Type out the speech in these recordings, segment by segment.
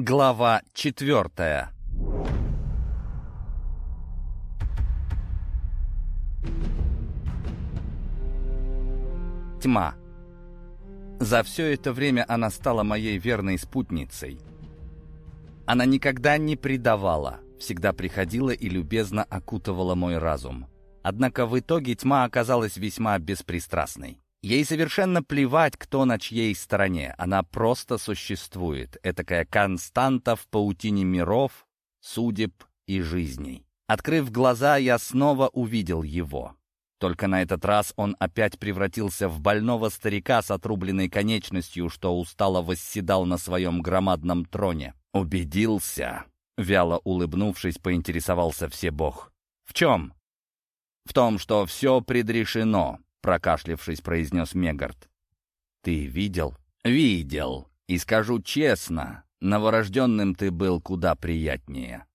Глава четвертая Тьма. За все это время она стала моей верной спутницей. Она никогда не предавала, всегда приходила и любезно окутывала мой разум. Однако в итоге тьма оказалась весьма беспристрастной. Ей совершенно плевать, кто на чьей стороне. Она просто существует. Этакая константа в паутине миров, судеб и жизней. Открыв глаза, я снова увидел его. Только на этот раз он опять превратился в больного старика с отрубленной конечностью, что устало восседал на своем громадном троне. «Убедился?» — вяло улыбнувшись, поинтересовался Всебог. «В чем?» «В том, что все предрешено», — прокашлившись, произнес Мегард. «Ты видел?» «Видел. И скажу честно, новорожденным ты был куда приятнее».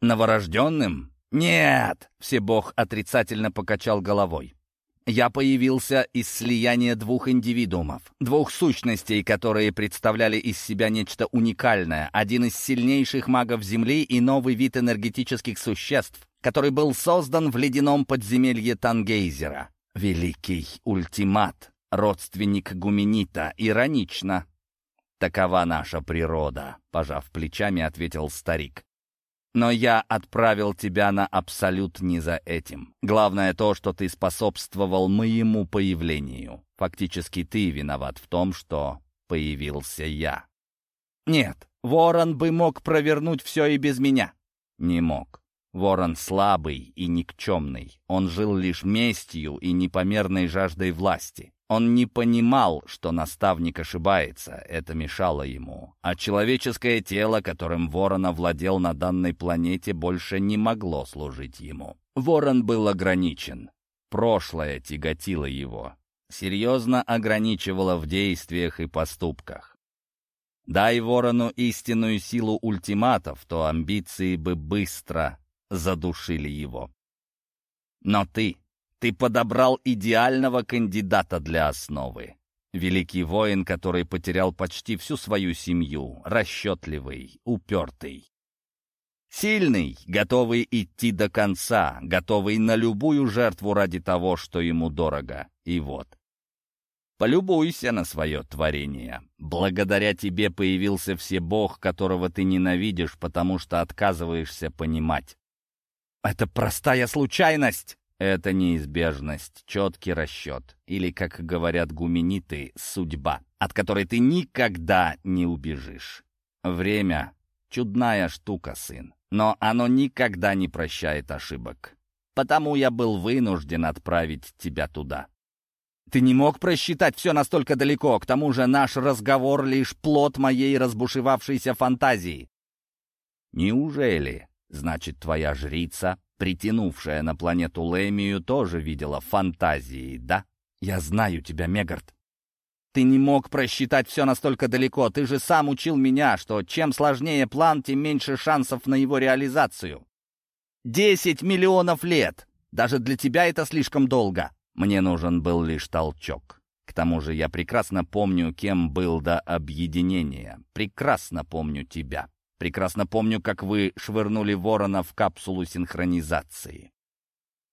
«Новорожденным?» «Нет!» — Всебог отрицательно покачал головой. «Я появился из слияния двух индивидуумов, двух сущностей, которые представляли из себя нечто уникальное, один из сильнейших магов Земли и новый вид энергетических существ, который был создан в ледяном подземелье Тангейзера. Великий ультимат, родственник Гуменита, иронично. «Такова наша природа», — пожав плечами, ответил старик. «Но я отправил тебя на Абсолют не за этим. Главное то, что ты способствовал моему появлению. Фактически ты виноват в том, что появился я». «Нет, Ворон бы мог провернуть все и без меня». «Не мог. Ворон слабый и никчемный. Он жил лишь местью и непомерной жаждой власти. Он не понимал, что наставник ошибается, это мешало ему. А человеческое тело, которым Ворон овладел на данной планете, больше не могло служить ему. Ворон был ограничен. Прошлое тяготило его. Серьезно ограничивало в действиях и поступках. Дай Ворону истинную силу ультиматов, то амбиции бы быстро задушили его. Но ты, ты подобрал идеального кандидата для основы. Великий воин, который потерял почти всю свою семью, расчетливый, упертый. Сильный, готовый идти до конца, готовый на любую жертву ради того, что ему дорого. И вот. Полюбуйся на свое творение. Благодаря тебе появился Всебог, которого ты ненавидишь, потому что отказываешься понимать. «Это простая случайность!» Это неизбежность, четкий расчет, или, как говорят гумениты, судьба, от которой ты никогда не убежишь. Время — чудная штука, сын, но оно никогда не прощает ошибок. Потому я был вынужден отправить тебя туда. Ты не мог просчитать все настолько далеко, к тому же наш разговор — лишь плод моей разбушевавшейся фантазии. Неужели Значит, твоя жрица, притянувшая на планету Лемию, тоже видела фантазии, да? Я знаю тебя, Мегард. Ты не мог просчитать все настолько далеко. Ты же сам учил меня, что чем сложнее план, тем меньше шансов на его реализацию. Десять миллионов лет! Даже для тебя это слишком долго. Мне нужен был лишь толчок. К тому же я прекрасно помню, кем был до объединения. Прекрасно помню тебя. Прекрасно помню, как вы швырнули ворона в капсулу синхронизации.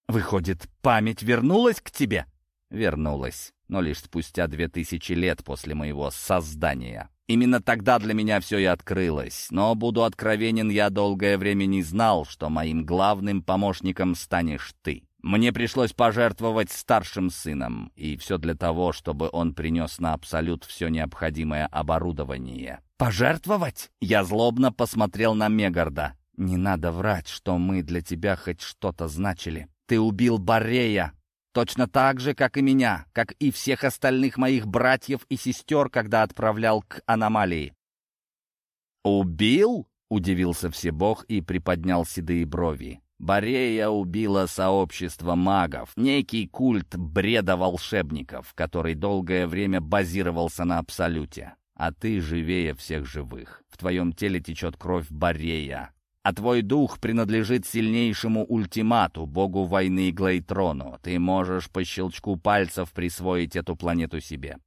Выходит, память вернулась к тебе? Вернулась, но лишь спустя две тысячи лет после моего создания. Именно тогда для меня все и открылось. Но, буду откровенен, я долгое время не знал, что моим главным помощником станешь ты. Мне пришлось пожертвовать старшим сыном, и все для того, чтобы он принес на Абсолют все необходимое оборудование. «Пожертвовать?» Я злобно посмотрел на Мегарда. «Не надо врать, что мы для тебя хоть что-то значили. Ты убил Борея, точно так же, как и меня, как и всех остальных моих братьев и сестер, когда отправлял к аномалии». «Убил?» — удивился Всебог и приподнял седые брови. Борея убила сообщество магов, некий культ бреда волшебников, который долгое время базировался на Абсолюте. А ты живее всех живых. В твоем теле течет кровь Борея. А твой дух принадлежит сильнейшему ультимату, богу войны Глейтрону. Ты можешь по щелчку пальцев присвоить эту планету себе.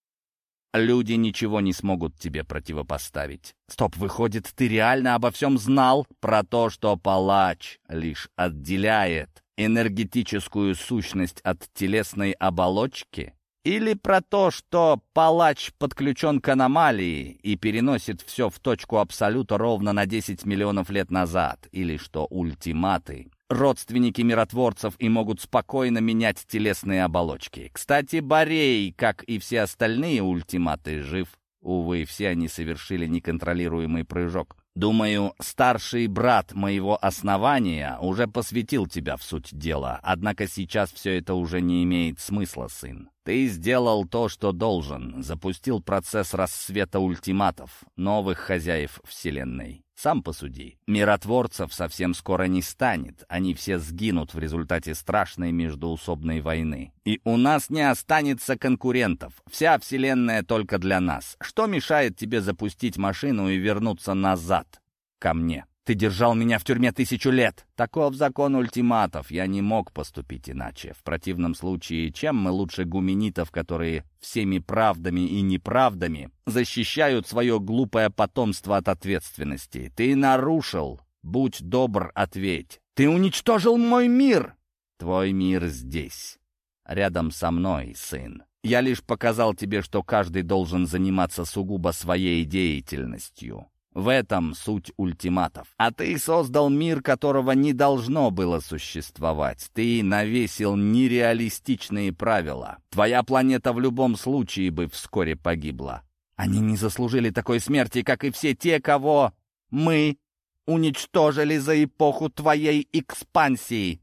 Люди ничего не смогут тебе противопоставить. Стоп, выходит, ты реально обо всем знал про то, что палач лишь отделяет энергетическую сущность от телесной оболочки? Или про то, что палач подключен к аномалии и переносит все в точку абсолюта ровно на 10 миллионов лет назад? Или что ультиматы — родственники миротворцев и могут спокойно менять телесные оболочки? Кстати, Борей, как и все остальные ультиматы, жив. Увы, все они совершили неконтролируемый прыжок. Думаю, старший брат моего основания уже посвятил тебя в суть дела, однако сейчас все это уже не имеет смысла, сын. Ты сделал то, что должен, запустил процесс рассвета ультиматов, новых хозяев Вселенной. Сам посуди. Миротворцев совсем скоро не станет. Они все сгинут в результате страшной междуусобной войны. И у нас не останется конкурентов. Вся Вселенная только для нас. Что мешает тебе запустить машину и вернуться назад? Ко мне. Ты держал меня в тюрьме тысячу лет. Таков закон ультиматов. Я не мог поступить иначе. В противном случае, чем мы лучше гуменитов, которые всеми правдами и неправдами защищают свое глупое потомство от ответственности? Ты нарушил. Будь добр, ответь. Ты уничтожил мой мир. Твой мир здесь. Рядом со мной, сын. Я лишь показал тебе, что каждый должен заниматься сугубо своей деятельностью. В этом суть ультиматов. А ты создал мир, которого не должно было существовать. Ты навесил нереалистичные правила. Твоя планета в любом случае бы вскоре погибла. Они не заслужили такой смерти, как и все те, кого мы уничтожили за эпоху твоей экспансии.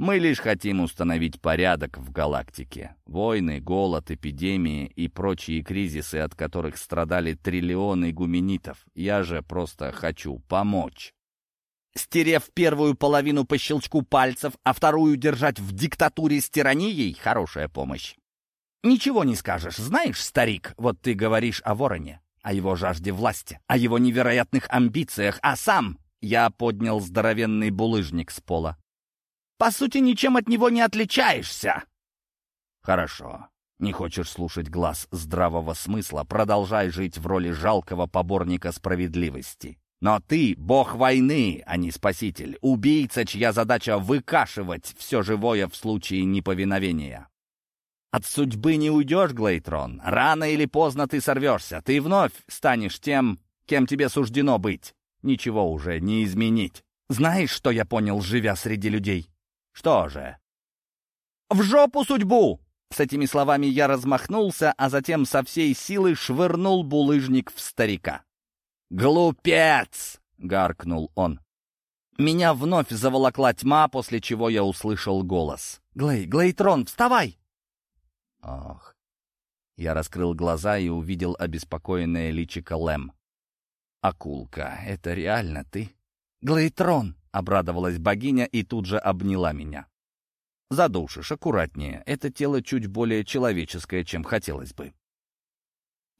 Мы лишь хотим установить порядок в галактике. Войны, голод, эпидемии и прочие кризисы, от которых страдали триллионы гуменитов. Я же просто хочу помочь. Стерев первую половину по щелчку пальцев, а вторую держать в диктатуре с тиранией — хорошая помощь. Ничего не скажешь. Знаешь, старик, вот ты говоришь о вороне, о его жажде власти, о его невероятных амбициях, а сам... Я поднял здоровенный булыжник с пола. По сути, ничем от него не отличаешься. Хорошо. Не хочешь слушать глаз здравого смысла, продолжай жить в роли жалкого поборника справедливости. Но ты — бог войны, а не спаситель, убийца, чья задача — выкашивать все живое в случае неповиновения. От судьбы не уйдешь, Глейтрон. Рано или поздно ты сорвешься. Ты вновь станешь тем, кем тебе суждено быть. Ничего уже не изменить. Знаешь, что я понял, живя среди людей? Что же? «В жопу судьбу!» С этими словами я размахнулся, а затем со всей силы швырнул булыжник в старика. «Глупец!» — гаркнул он. Меня вновь заволокла тьма, после чего я услышал голос. «Глей, Глейтрон, вставай!» Ох. Я раскрыл глаза и увидел обеспокоенное личико Лэм. «Акулка, это реально ты?» «Глейтрон!» — обрадовалась богиня и тут же обняла меня. «Задушишь, аккуратнее. Это тело чуть более человеческое, чем хотелось бы».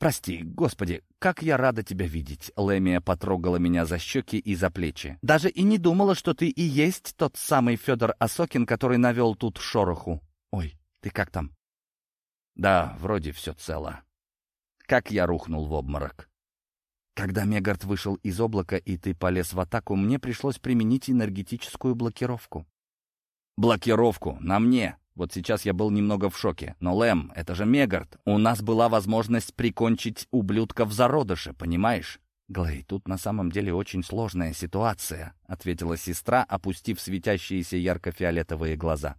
«Прости, Господи, как я рада тебя видеть!» Лемия потрогала меня за щеки и за плечи. «Даже и не думала, что ты и есть тот самый Федор Осокин, который навел тут шороху. Ой, ты как там?» «Да, вроде все цело». Как я рухнул в обморок. Когда Мегард вышел из облака, и ты полез в атаку, мне пришлось применить энергетическую блокировку. Блокировку? На мне? Вот сейчас я был немного в шоке. Но, Лэм, это же Мегард. У нас была возможность прикончить ублюдка в зародыше, понимаешь? «Глей, тут на самом деле очень сложная ситуация», — ответила сестра, опустив светящиеся ярко-фиолетовые глаза.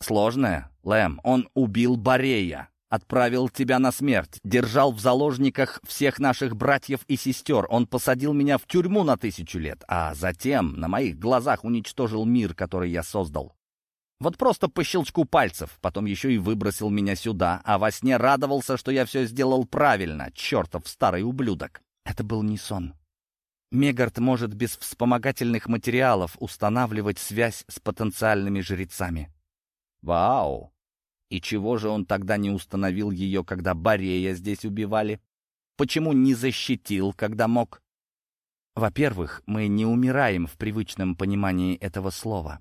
«Сложная? Лэм, он убил Борея. Отправил тебя на смерть, держал в заложниках всех наших братьев и сестер. Он посадил меня в тюрьму на тысячу лет, а затем на моих глазах уничтожил мир, который я создал. Вот просто по щелчку пальцев, потом еще и выбросил меня сюда, а во сне радовался, что я все сделал правильно, чертов старый ублюдок. Это был не сон. Мегард может без вспомогательных материалов устанавливать связь с потенциальными жрецами. Вау! И чего же он тогда не установил ее, когда Борея здесь убивали? Почему не защитил, когда мог? Во-первых, мы не умираем в привычном понимании этого слова.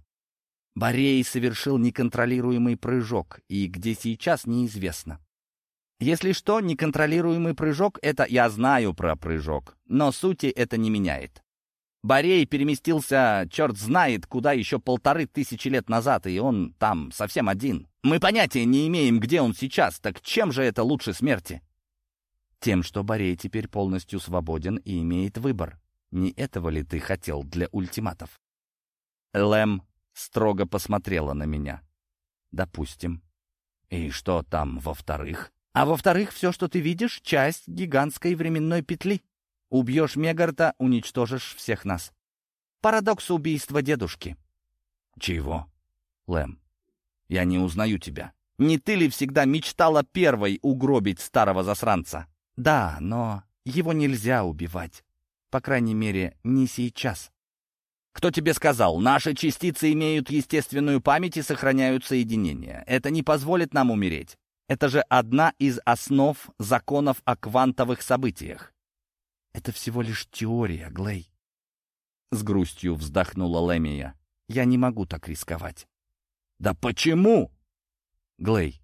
Борей совершил неконтролируемый прыжок, и где сейчас неизвестно. Если что, неконтролируемый прыжок — это я знаю про прыжок, но сути это не меняет. Борей переместился, черт знает, куда еще полторы тысячи лет назад, и он там совсем один. Мы понятия не имеем, где он сейчас, так чем же это лучше смерти? Тем, что Борей теперь полностью свободен и имеет выбор. Не этого ли ты хотел для ультиматов? Лэм строго посмотрела на меня. Допустим. И что там во-вторых? А во-вторых, все, что ты видишь, часть гигантской временной петли. Убьешь Мегарта, уничтожишь всех нас. Парадокс убийства дедушки. Чего? Лэм, я не узнаю тебя. Не ты ли всегда мечтала первой угробить старого засранца? Да, но его нельзя убивать. По крайней мере, не сейчас. Кто тебе сказал? Наши частицы имеют естественную память и сохраняют соединение. Это не позволит нам умереть. Это же одна из основ законов о квантовых событиях. Это всего лишь теория, Глей. С грустью вздохнула Лемия. Я не могу так рисковать. Да почему? Глей,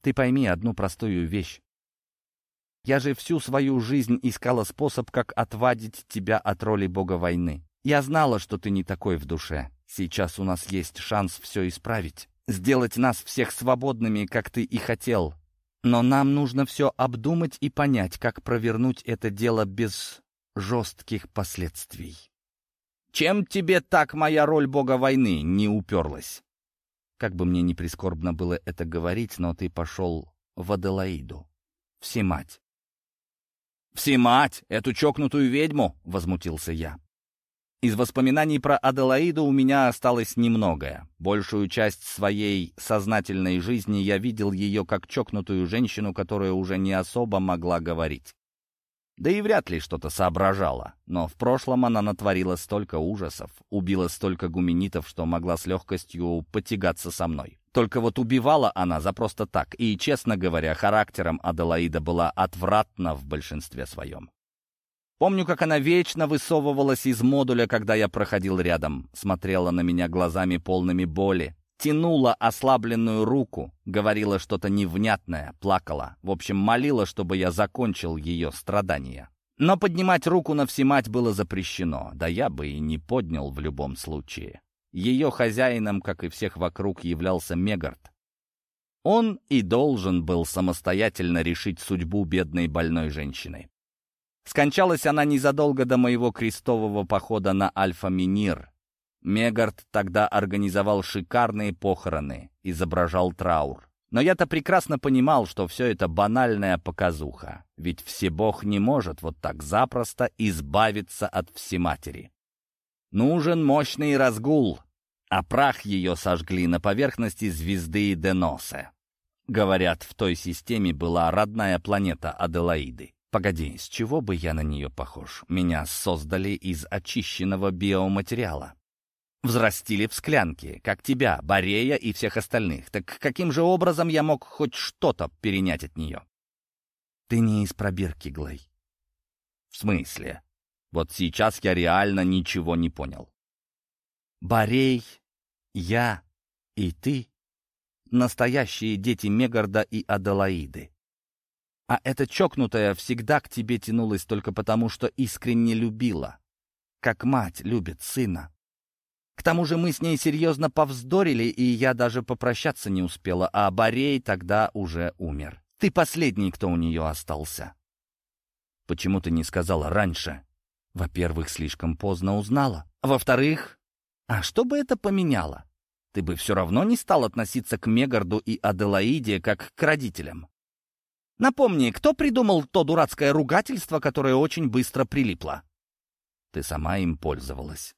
ты пойми одну простую вещь. Я же всю свою жизнь искала способ, как отвадить тебя от роли бога войны. Я знала, что ты не такой в душе. Сейчас у нас есть шанс все исправить. Сделать нас всех свободными, как ты и хотел. Но нам нужно все обдумать и понять, как провернуть это дело без жестких последствий. Чем тебе так моя роль бога войны не уперлась? Как бы мне не прискорбно было это говорить, но ты пошел в Аделаиду. Всемать. «Всемать! Эту чокнутую ведьму!» — возмутился я. Из воспоминаний про Аделаиду у меня осталось немногое. Большую часть своей сознательной жизни я видел ее как чокнутую женщину, которая уже не особо могла говорить. Да и вряд ли что-то соображала. Но в прошлом она натворила столько ужасов, убила столько гуменитов, что могла с легкостью потягаться со мной. Только вот убивала она за просто так, и, честно говоря, характером Аделаида была отвратна в большинстве своем. Помню, как она вечно высовывалась из модуля, когда я проходил рядом, смотрела на меня глазами полными боли, тянула ослабленную руку, говорила что-то невнятное, плакала. В общем, молила, чтобы я закончил ее страдания. Но поднимать руку на всемать было запрещено, да я бы и не поднял в любом случае. Ее хозяином, как и всех вокруг, являлся Мегард. Он и должен был самостоятельно решить судьбу бедной больной женщины. Скончалась она незадолго до моего крестового похода на Альфа-Минир. Мегард тогда организовал шикарные похороны, изображал траур. Но я-то прекрасно понимал, что все это банальная показуха, ведь Всебог не может вот так запросто избавиться от Всематери. Нужен мощный разгул, а прах ее сожгли на поверхности звезды Деносе. Говорят, в той системе была родная планета Аделаиды. Погоди, с чего бы я на нее похож? Меня создали из очищенного биоматериала. Взрастили в склянке, как тебя, Борея и всех остальных. Так каким же образом я мог хоть что-то перенять от нее? Ты не из пробирки, Глей. В смысле? Вот сейчас я реально ничего не понял. Борей, я и ты — настоящие дети Мегарда и Аделаиды. А эта чокнутая всегда к тебе тянулась только потому, что искренне любила, как мать любит сына. К тому же мы с ней серьезно повздорили, и я даже попрощаться не успела, а Борей тогда уже умер. Ты последний, кто у нее остался. Почему ты не сказала раньше? Во-первых, слишком поздно узнала. Во-вторых, а что бы это поменяло? Ты бы все равно не стал относиться к Мегарду и Аделаиде как к родителям. Напомни, кто придумал то дурацкое ругательство, которое очень быстро прилипло? Ты сама им пользовалась.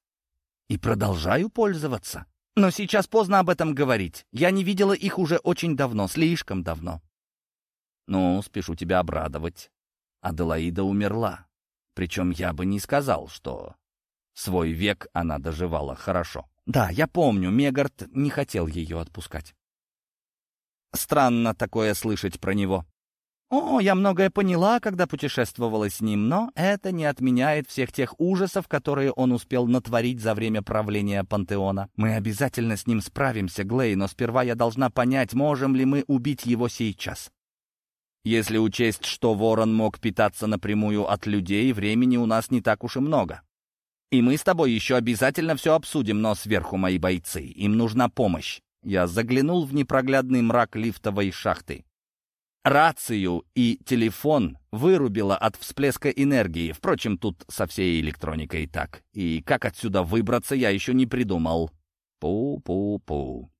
И продолжаю пользоваться. Но сейчас поздно об этом говорить. Я не видела их уже очень давно, слишком давно. Ну, спешу тебя обрадовать. Аделаида умерла. Причем я бы не сказал, что свой век она доживала хорошо. Да, я помню, Мегард не хотел ее отпускать. Странно такое слышать про него. О, я многое поняла, когда путешествовала с ним, но это не отменяет всех тех ужасов, которые он успел натворить за время правления Пантеона. Мы обязательно с ним справимся, Глей, но сперва я должна понять, можем ли мы убить его сейчас. Если учесть, что ворон мог питаться напрямую от людей, времени у нас не так уж и много. И мы с тобой еще обязательно все обсудим, но сверху мои бойцы. Им нужна помощь. Я заглянул в непроглядный мрак лифтовой шахты. Рацию и телефон вырубило от всплеска энергии. Впрочем, тут со всей электроникой так. И как отсюда выбраться, я еще не придумал. Пу-пу-пу.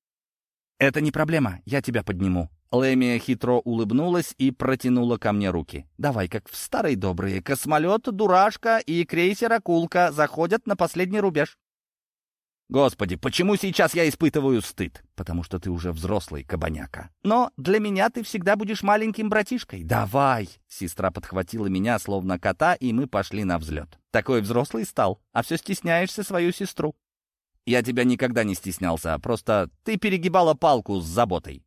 «Это не проблема, я тебя подниму». Лемия хитро улыбнулась и протянула ко мне руки. «Давай, как в старые добрые. Космолет, дурашка и крейсер «Акулка» заходят на последний рубеж». «Господи, почему сейчас я испытываю стыд?» «Потому что ты уже взрослый, кабаняка». «Но для меня ты всегда будешь маленьким братишкой». «Давай!» Сестра подхватила меня, словно кота, и мы пошли на взлет. «Такой взрослый стал, а все стесняешься свою сестру». «Я тебя никогда не стеснялся, просто ты перегибала палку с заботой».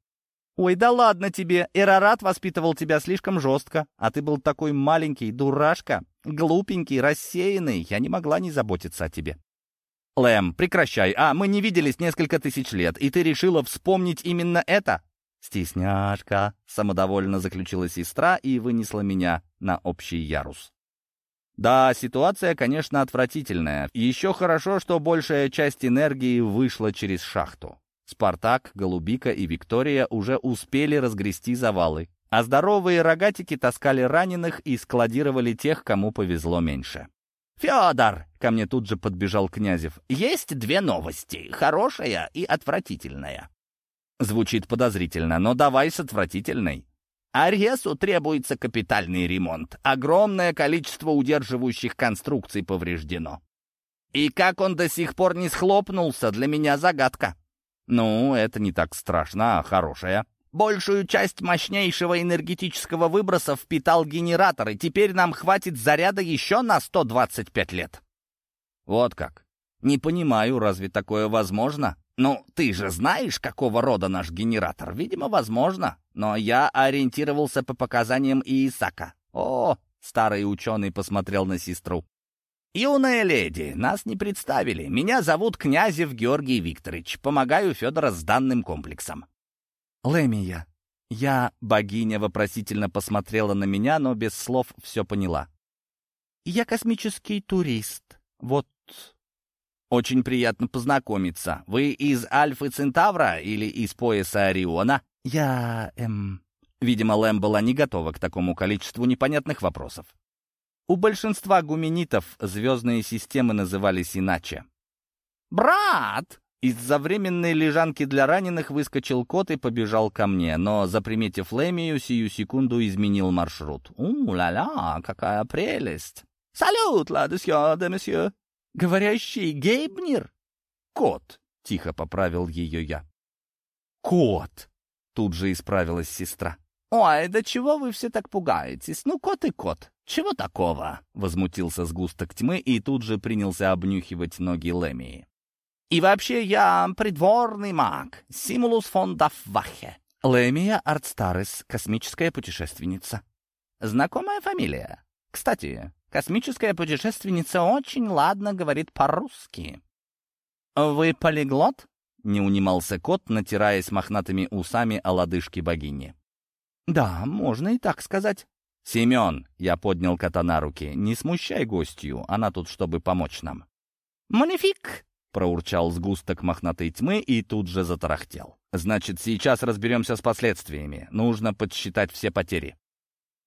«Ой, да ладно тебе! Эрарат воспитывал тебя слишком жестко, а ты был такой маленький, дурашка, глупенький, рассеянный. Я не могла не заботиться о тебе». «Лэм, прекращай. А, мы не виделись несколько тысяч лет, и ты решила вспомнить именно это?» «Стесняшка», — самодовольно заключила сестра и вынесла меня на общий ярус. Да, ситуация, конечно, отвратительная. Еще хорошо, что большая часть энергии вышла через шахту. Спартак, Голубика и Виктория уже успели разгрести завалы, а здоровые рогатики таскали раненых и складировали тех, кому повезло меньше. «Федор!» — ко мне тут же подбежал Князев. «Есть две новости, хорошая и отвратительная». Звучит подозрительно, но давай с отвратительной. Аресу требуется капитальный ремонт. Огромное количество удерживающих конструкций повреждено. И как он до сих пор не схлопнулся, для меня загадка. Ну, это не так страшно, а хорошая. Большую часть мощнейшего энергетического выброса впитал генератор, и теперь нам хватит заряда еще на 125 лет. Вот как. Не понимаю, разве такое возможно? Ну, ты же знаешь, какого рода наш генератор. Видимо, возможно. Но я ориентировался по показаниям Иисака. О, старый ученый посмотрел на сестру. «Юная леди, нас не представили. Меня зовут Князев Георгий Викторович. Помогаю Федора с данным комплексом». «Лемия». Я, богиня, вопросительно посмотрела на меня, но без слов все поняла. «Я космический турист. Вот...» «Очень приятно познакомиться. Вы из Альфы Центавра или из пояса Ориона?» «Я... эм...» Видимо, Лэм была не готова к такому количеству непонятных вопросов. У большинства гуменитов звездные системы назывались иначе. «Брат!» Из-за временной лежанки для раненых выскочил кот и побежал ко мне, но, заприметив Лемию, сию секунду изменил маршрут. «У-ля-ля, какая прелесть!» «Салют, ла десье, де месье!» «Говорящий Гейбнер?» «Кот!» — тихо поправил ее я. «Кот!» — тут же исправилась сестра. «Ой, да чего вы все так пугаетесь? Ну, кот и кот. «Чего такого?» — возмутился сгусток тьмы и тут же принялся обнюхивать ноги Лемии. «И вообще я придворный маг, Симулус фон Дафвахе». «Лемия Артстарес, космическая путешественница». «Знакомая фамилия. Кстати, космическая путешественница очень ладно говорит по-русски». «Вы полиглот?» — не унимался кот, натираясь мохнатыми усами о лодыжке богини. «Да, можно и так сказать. «Семен!» — я поднял кота на руки. «Не смущай гостью, она тут, чтобы помочь нам». «Манифик!» — проурчал сгусток мохнатой тьмы и тут же затарахтел. «Значит, сейчас разберемся с последствиями. Нужно подсчитать все потери.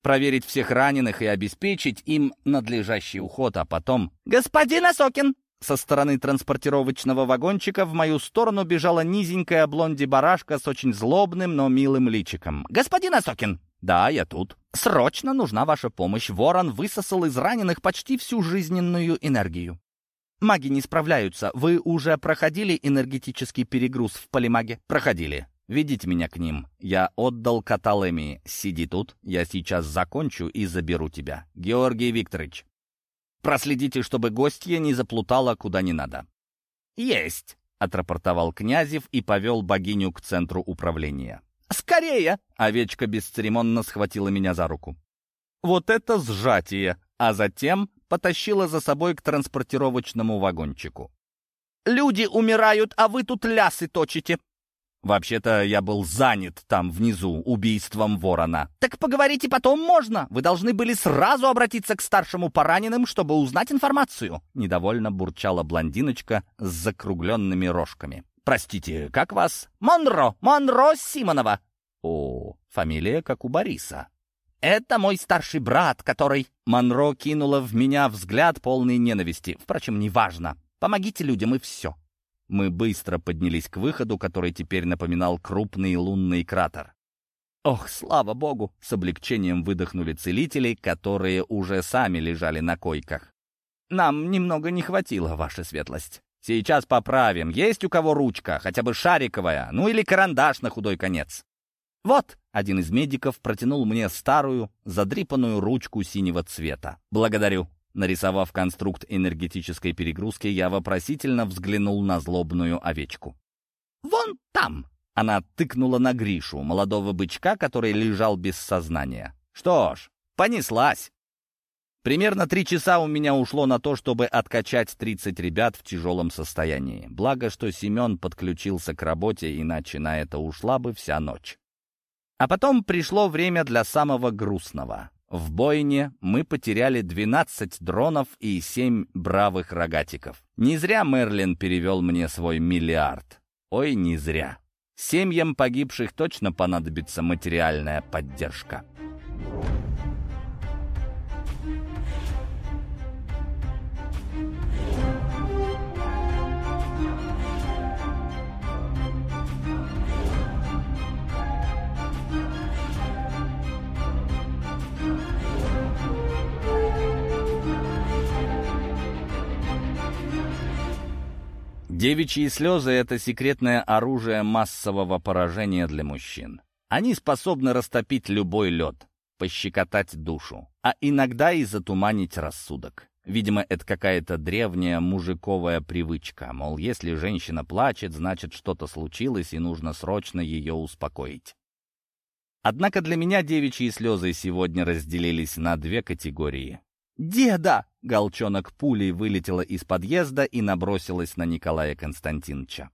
Проверить всех раненых и обеспечить им надлежащий уход, а потом...» «Господин Осокин!» Со стороны транспортировочного вагончика в мою сторону бежала низенькая блонди-барашка с очень злобным, но милым личиком. «Господин Осокин!» «Да, я тут. Срочно нужна ваша помощь. Ворон высосал из раненых почти всю жизненную энергию. Маги не справляются. Вы уже проходили энергетический перегруз в полимаге? Проходили. Ведите меня к ним. Я отдал кота Лемии. Сиди тут. Я сейчас закончу и заберу тебя. Георгий Викторович, проследите, чтобы гостья не заплутала куда не надо. Есть, отрапортовал Князев и повел богиню к центру управления. «Скорее!» — овечка бесцеремонно схватила меня за руку. Вот это сжатие! А затем потащила за собой к транспортировочному вагончику. «Люди умирают, а вы тут лясы точите!» Вообще-то я был занят там внизу убийством ворона. Так поговорите потом можно. Вы должны были сразу обратиться к старшему по раненым, чтобы узнать информацию. Недовольно бурчала блондиночка с закругленными рожками. Простите, как вас? Монро, Монро Симонова. О, фамилия как у Бориса. «Это мой старший брат, который...» Монро кинула в меня взгляд полный ненависти. Впрочем, неважно. Помогите людям, и все. Мы быстро поднялись к выходу, который теперь напоминал крупный лунный кратер. Ох, слава богу! С облегчением выдохнули целители, которые уже сами лежали на койках. Нам немного не хватило, ваша светлость. Сейчас поправим. Есть у кого ручка, хотя бы шариковая, ну или карандаш на худой конец. Вот, один из медиков протянул мне старую, задрипанную ручку синего цвета. Благодарю. Нарисовав конструкт энергетической перегрузки, я вопросительно взглянул на злобную овечку. «Вон там!» Она тыкнула на Гришу, молодого бычка, который лежал без сознания. «Что ж, понеслась!» Примерно три часа у меня ушло на то, чтобы откачать 30 ребят в тяжелом состоянии. Благо, что Семен подключился к работе, иначе на это ушла бы вся ночь. А потом пришло время для самого грустного. В бойне мы потеряли 12 дронов и 7 бравых рогатиков. Не зря Мерлин перевел мне свой миллиард. Ой, не зря. Семьям погибших точно понадобится материальная поддержка. Девичьи слезы — это секретное оружие массового поражения для мужчин. Они способны растопить любой лед, пощекотать душу, а иногда и затуманить рассудок. Видимо, это какая-то древняя мужиковая привычка, мол, если женщина плачет, значит, что-то случилось, и нужно срочно ее успокоить. Однако для меня девичьи слезы сегодня разделились на две категории. «Деда!» — голчонок пулей вылетела из подъезда и набросилась на Николая Константиновича.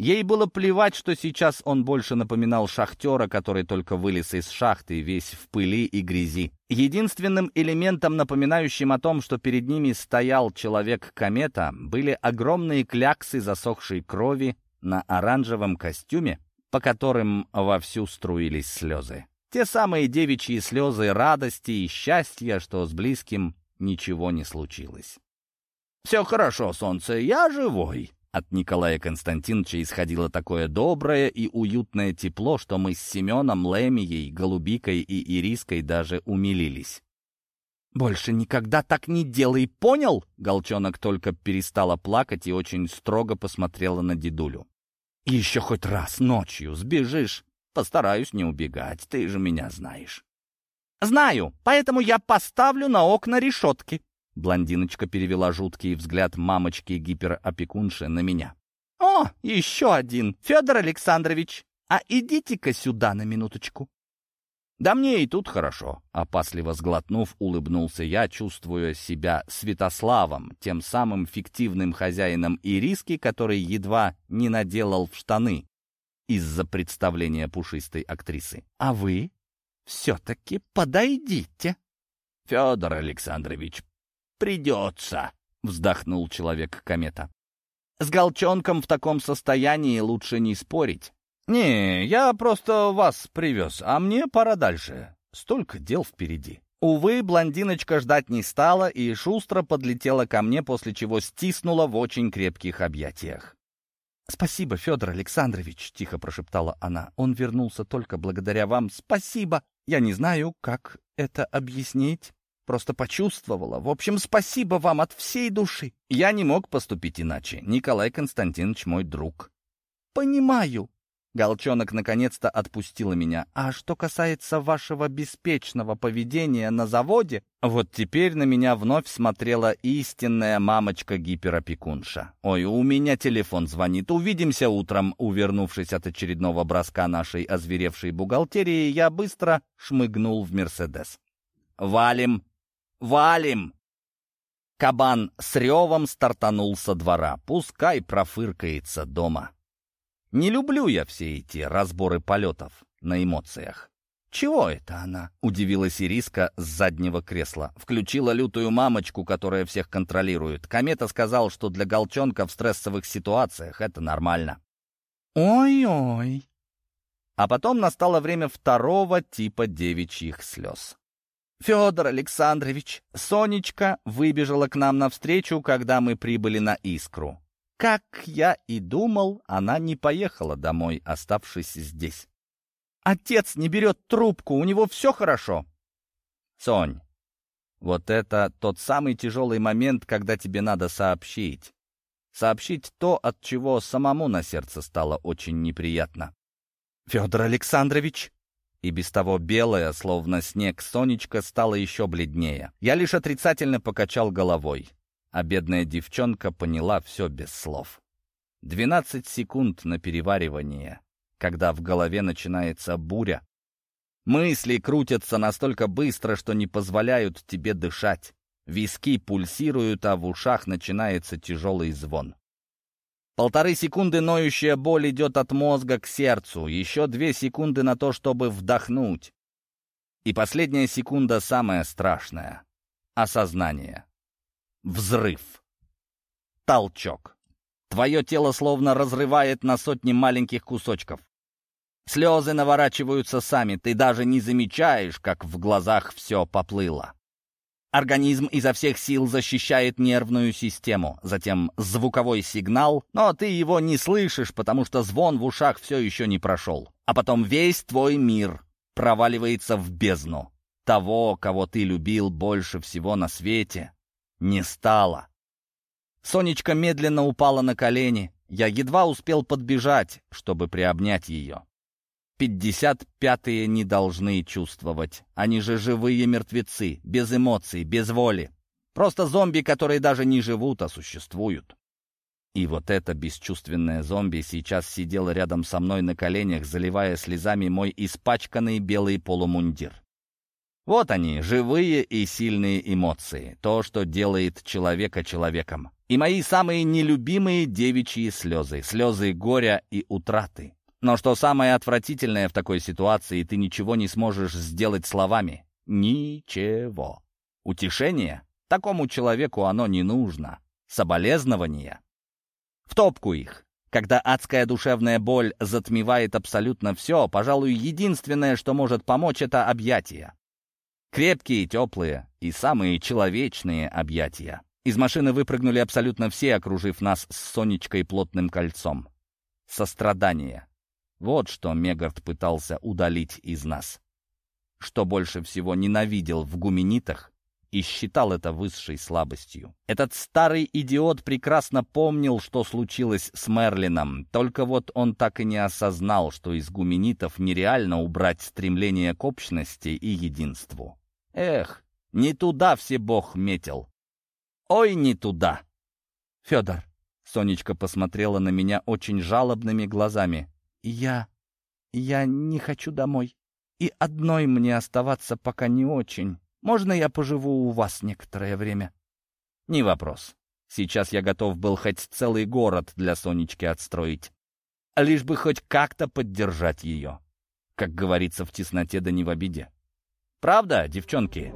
Ей было плевать, что сейчас он больше напоминал шахтера, который только вылез из шахты, весь в пыли и грязи. Единственным элементом, напоминающим о том, что перед ними стоял человек-комета, были огромные кляксы засохшей крови на оранжевом костюме, по которым вовсю струились слезы. Те самые девичьи слезы радости и счастья, что с близким ничего не случилось. «Все хорошо, солнце, я живой!» От Николая Константиновича исходило такое доброе и уютное тепло, что мы с Семеном, Лемией, Голубикой и Ириской даже умилились. «Больше никогда так не делай, понял?» Голчонок только перестала плакать и очень строго посмотрела на дедулю. «Еще хоть раз ночью сбежишь, Постараюсь не убегать, ты же меня знаешь. Знаю, поэтому я поставлю на окна решетки. Блондиночка перевела жуткий взгляд мамочки гиперопекунши на меня. «О, еще один! Федор Александрович! А идите-ка сюда на минуточку!» «Да мне и тут хорошо», — опасливо сглотнув, улыбнулся я, чувствуя себя Святославом, тем самым фиктивным хозяином Ириски, который едва не наделал в штаны, из-за представления пушистой актрисы. «А вы все-таки подойдите!» «Федор Александрович, придется!» — вздохнул человек-комета. «С Голчонком в таком состоянии лучше не спорить. Не, я просто вас привез, а мне пора дальше. Столько дел впереди». Увы, блондиночка ждать не стала и шустро подлетела ко мне, после чего стиснула в очень крепких объятиях. «Спасибо, Федор Александрович», — тихо прошептала она. «Он вернулся только благодаря вам. Спасибо! Я не знаю, как это объяснить. Просто почувствовала. В общем, спасибо вам от всей души. Я не мог поступить иначе. Николай Константинович мой друг». «Понимаю», Голчонок наконец-то отпустила меня. А что касается вашего беспечного поведения на заводе, вот теперь на меня вновь смотрела истинная мамочка-гиперопекунша. Ой, у меня телефон звонит. Увидимся утром. Увернувшись от очередного броска нашей озверевшей бухгалтерии, я быстро шмыгнул в Мерседес. «Валим! Валим!» Кабан с ревом стартанул со двора. Пускай профыркается дома. Не люблю я все эти разборы полетов на эмоциях. «Чего это она?» — удивилась Ириска с заднего кресла. Включила лютую мамочку, которая всех контролирует. Комета сказал, что для голчонка в стрессовых ситуациях это нормально. «Ой-ой!» А потом настало время второго типа девичьих слез. «Федор Александрович, Сонечка выбежала к нам навстречу, когда мы прибыли на Искру. Как я и думал, она не поехала домой, оставшись здесь. Отец не берет трубку, у него все хорошо». «Сонь, вот это тот самый тяжелый момент, когда тебе надо сообщить. Сообщить то, от чего самому на сердце стало очень неприятно. «Федор Александрович!» И без того белая, словно снег, Сонечка стала еще бледнее. Я лишь отрицательно покачал головой, а бедная девчонка поняла все без слов. Двенадцать секунд на переваривание, когда в голове начинается буря. Мысли крутятся настолько быстро, что не позволяют тебе дышать. Виски пульсируют, а в ушах начинается тяжелый звон. Полторы секунды ноющая боль идет от мозга к сердцу, еще две секунды на то, чтобы вдохнуть. И последняя секунда самая страшная — осознание. Взрыв. Толчок. Твое тело словно разрывает на сотни маленьких кусочков. Слезы наворачиваются сами, ты даже не замечаешь, как в глазах все поплыло. Организм изо всех сил защищает нервную систему, затем звуковой сигнал, но ты его не слышишь, потому что звон в ушах все еще не прошел. А потом весь твой мир проваливается в бездну. Того, кого ты любил больше всего на свете, не стало. Сонечка медленно упала на колени. Я едва успел подбежать, чтобы приобнять ее. Пятьдесят пятые не должны чувствовать. Они же живые мертвецы, без эмоций, без воли. Просто зомби, которые даже не живут, а существуют. И вот это бесчувственное зомби сейчас сидело рядом со мной на коленях, заливая слезами мой испачканный белый полумундир. Вот они, живые и сильные эмоции, то, что делает человека человеком. И мои самые нелюбимые девичьи слезы, слезы горя и утраты. Но что самое отвратительное в такой ситуации, ты ничего не сможешь сделать словами. Ничего. Утешение? Такому человеку оно не нужно. Соболезнования? В топку их. Когда адская душевная боль затмевает абсолютно все, пожалуй, единственное, что может помочь, это объятия. Крепкие, теплые и самые человечные объятия. Из машины выпрыгнули абсолютно все, окружив нас с Сонечкой плотным кольцом. Сострадание. Вот что Мегард пытался удалить из нас. Что больше всего ненавидел в гуменитах и считал это высшей слабостью. Этот старый идиот прекрасно помнил, что случилось с Мерлином, только вот он так и не осознал, что из гуменитов нереально убрать стремление к общности и единству. Эх, не туда все Бог метил. Ой, не туда. Федор, Сонечка посмотрела на меня очень жалобными глазами. «Я... я не хочу домой. И одной мне оставаться пока не очень. Можно я поживу у вас некоторое время?» «Не вопрос. Сейчас я готов был хоть целый город для Сонечки отстроить. Лишь бы хоть как-то поддержать ее. Как говорится, в тесноте да не в обиде. Правда, девчонки?»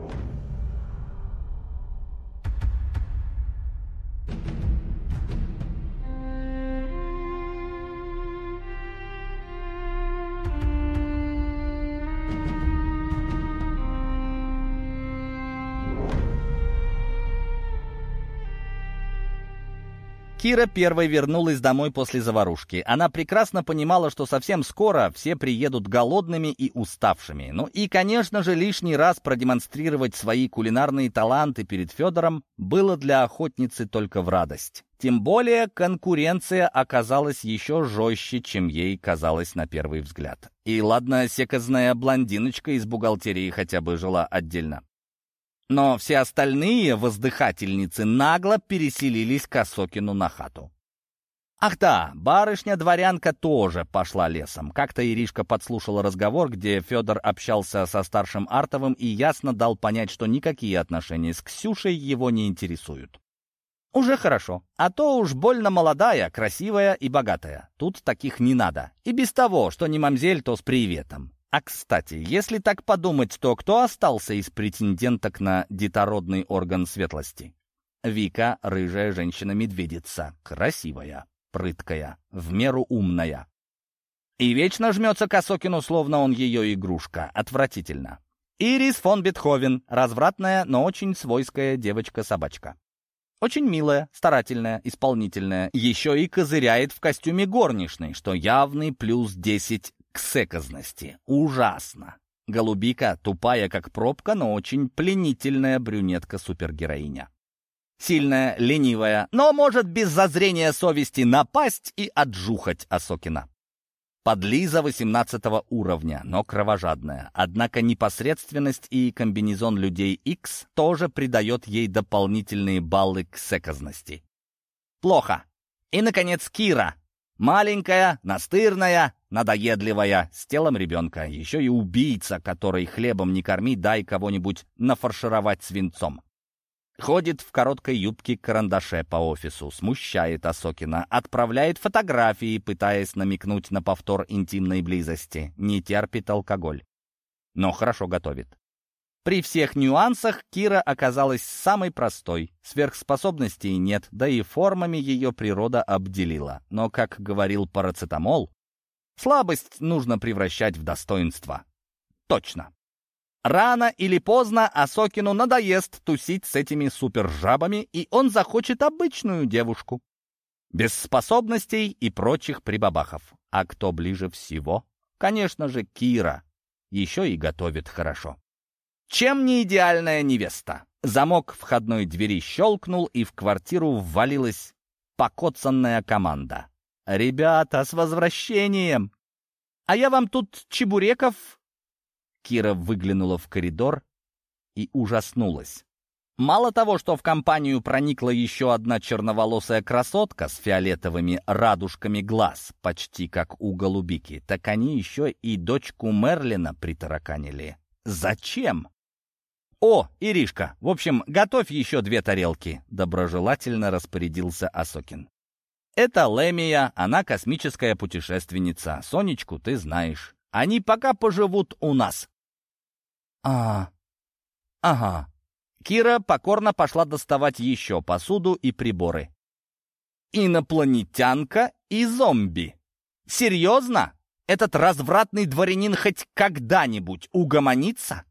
Кира первой вернулась домой после заварушки. Она прекрасно понимала, что совсем скоро все приедут голодными и уставшими. Ну и, конечно же, лишний раз продемонстрировать свои кулинарные таланты перед Федором было для охотницы только в радость. Тем более конкуренция оказалась еще жестче, чем ей казалось на первый взгляд. И ладно, секозная блондиночка из бухгалтерии хотя бы жила отдельно. Но все остальные воздыхательницы нагло переселились к Осокину на хату. Ах да, барышня-дворянка тоже пошла лесом. Как-то Иришка подслушала разговор, где Федор общался со старшим Артовым и ясно дал понять, что никакие отношения с Ксюшей его не интересуют. Уже хорошо. А то уж больно молодая, красивая и богатая. Тут таких не надо. И без того, что не мамзель, то с приветом. А кстати, если так подумать, то кто остался из претенденток на детородный орган светлости? Вика — рыжая женщина-медведица. Красивая, прыткая, в меру умная. И вечно жмется к Осокину, словно он ее игрушка. Отвратительно. Ирис фон Бетховен. Развратная, но очень свойская девочка-собачка. Очень милая, старательная, исполнительная. Еще и козыряет в костюме горничной, что явный плюс 10 к секозности. Ужасно. Голубика тупая, как пробка, но очень пленительная брюнетка-супергероиня. Сильная, ленивая, но может без зазрения совести напасть и отжухать Осокина. Подлиза 18 уровня, но кровожадная. Однако непосредственность и комбинезон людей X тоже придает ей дополнительные баллы к секозности. Плохо. И, наконец, Кира. Маленькая, настырная, надоедливая, с телом ребенка. Еще и убийца, который хлебом не корми, дай кого-нибудь нафаршировать свинцом. Ходит в короткой юбке-карандаше по офису, смущает Осокина, отправляет фотографии, пытаясь намекнуть на повтор интимной близости, не терпит алкоголь. Но хорошо готовит. При всех нюансах Кира оказалась самой простой. Сверхспособностей нет, да и формами ее природа обделила. Но, как говорил парацетамол, слабость нужно превращать в достоинство. Точно. Рано или поздно Асокину надоест тусить с этими супержабами, и он захочет обычную девушку. Без способностей и прочих прибабахов. А кто ближе всего? Конечно же, Кира. Еще и готовит хорошо. Чем не идеальная невеста? Замок входной двери щелкнул, и в квартиру ввалилась покоцанная команда. «Ребята, с возвращением! А я вам тут чебуреков Кира выглянула в коридор и ужаснулась. Мало того, что в компанию проникла еще одна черноволосая красотка с фиолетовыми радужками глаз, почти как у голубики, так они еще и дочку Мерлина притараканили. Зачем? «О, Иришка, в общем, готовь еще две тарелки», — доброжелательно распорядился Асокин. «Это Лемия, она космическая путешественница. Сонечку ты знаешь. Они пока поживут у нас. «А, ага». Кира покорно пошла доставать еще посуду и приборы. «Инопланетянка и зомби. Серьезно? Этот развратный дворянин хоть когда-нибудь угомонится?»